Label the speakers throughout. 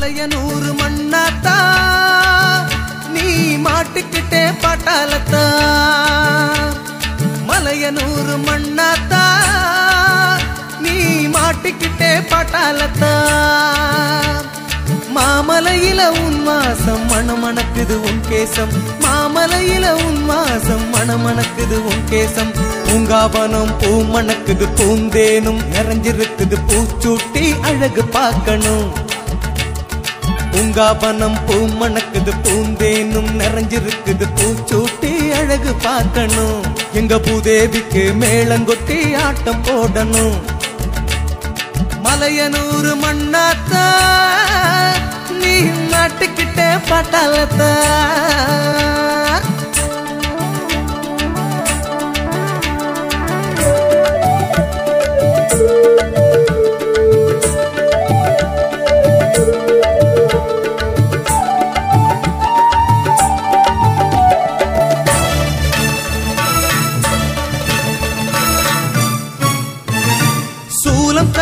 Speaker 1: மலையனூறு மண்ணாத்தா நீ மாட்டிக்கிட்டே பட்டாளத்தா. மலையனூறு மண்ணாத்தா நீ மாட்டிக்கிட்டே பட்டாளத்தா. மாமலையில உன் வாசம் மணமணக்குது உன் கேசம். மாமலையில உன் வாசம் மணமணக்குது உன் கேசம். பூங்காவனம் பூ மணக்குது பூந்தேனும் நிறைஞ்சிருக்குது. பூச்சூட்டி அழகு பார்க்கணும். பூங்காபனம் பூ மணக்குது பூந்தேனும் நிறைஞ்சிருக்குது. பூச்சூட்டி அழகு பார்க்கணும். எங்க பூதேவிக்கு மேளங்கொட்டி ஆட்டம் போடணும். மலையனூறு மண்ணாத்தா நீ மாட்டுக்கிட்ட பட்டாளத்தா.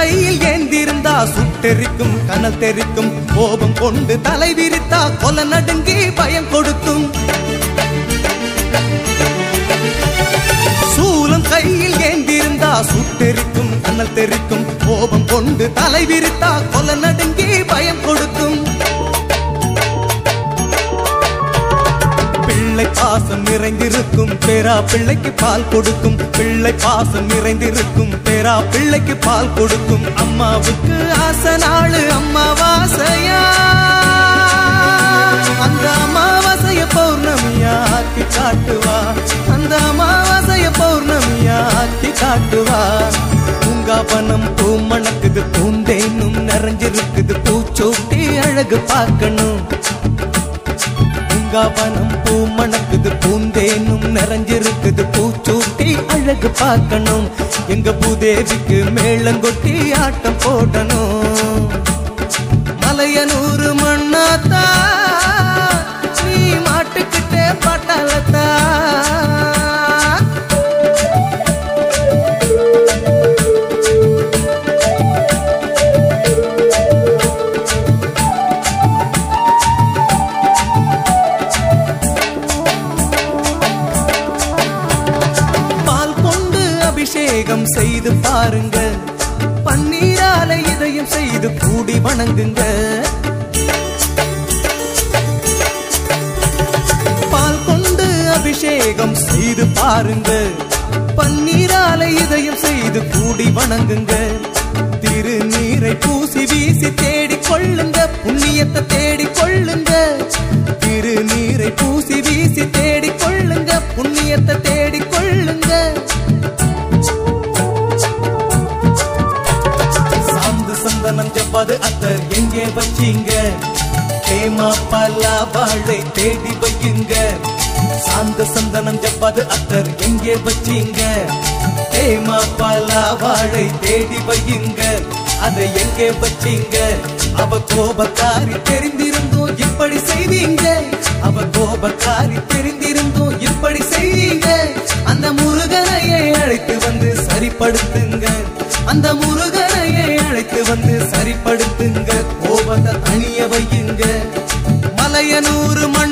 Speaker 1: சூலம் கையில் ஏந்திருந்தா சுட்டெரிக்கும் கனல் தெரிக்கும். கோபம் கொண்டு தலை விரித்தா கொல நடுங்கி பயம் கொடுக்கும். சூலம் கையில் ஏந்திருந்தா சுட்டெரிக்கும் கனல் தெரிக்கும். கோபம் கொண்டு தலை விரித்தா கொல நடுங்கி பாசம் நிறைந்திருக்கும். பேரா பிள்ளைக்கு பால் கொடுக்கும். பிள்ளை பாசம் நிறைந்திருக்கும். பேரா பிள்ளைக்கு பால் கொடுக்கும். அம்மாவுக்கு ஆசை நாளு அம்மாவாசையா? அந்த அமாவாசைய பௌர்ணமியா ஆக்கி காட்டுவா? அந்த அமாவாசைய பௌர்ணமியா ஆக்கி காட்டுவா? பூங்காவனம் பூ மணக்குது பூந்தேனும் நிறைஞ்சிருக்குது. பூச்சோட்டி அழகு பார்க்கணும். பூங்காவனம் பூந்தேனும் நிறைஞ்சிருக்குது பூச்சூட்டி அழகு பார்க்கணும். எங்க பூதேவிக்கு மேளங்கொட்டி ஆட்டம் போடணும். மலையனூறு மண்ணாத்தா அபிஷேகம் செய்து பாருங்க. பன்னீரால இதயம் செய்து கூடி வணங்குங்க. பால் கொண்டு அபிஷேகம் செய்து பாருங்க. பன்னீரால இதயம் செய்து கூடி வணங்குங்க. திருநீரை பூசி வீசி தேடிக் கொள்ளுங்க. புண்ணியத்தை தேடிக் கொள்ளுங்க. திருநீரை பூசி சந்தனம் அத்தர் எங்கே வச்சீங்க? தேமா பல்லா வாழை தேடி வையுங்க. சாந்த சந்தனம் ஜப்பாது அத்தர் எங்கே வச்சீங்க? தேமா பல்லா வாழை தேடி வையுங்க. அதை எங்கே வச்சீங்க? அவ கோபக்காரி தெரிந்திருந்தோம் இப்படி செய்வீங்க. அவ கோபக்காரி தெரிந்திருந்தோம் இப்படி செய்வீங்க. அந்த முருகனையை அழைத்து வந்து சரிப்படுத்துங்க. அந்த முருகன் கேட்டு வந்து சரிப்படுத்துங்க. கோபத்தை தனிய வையுங்க. மலையனூறு மண்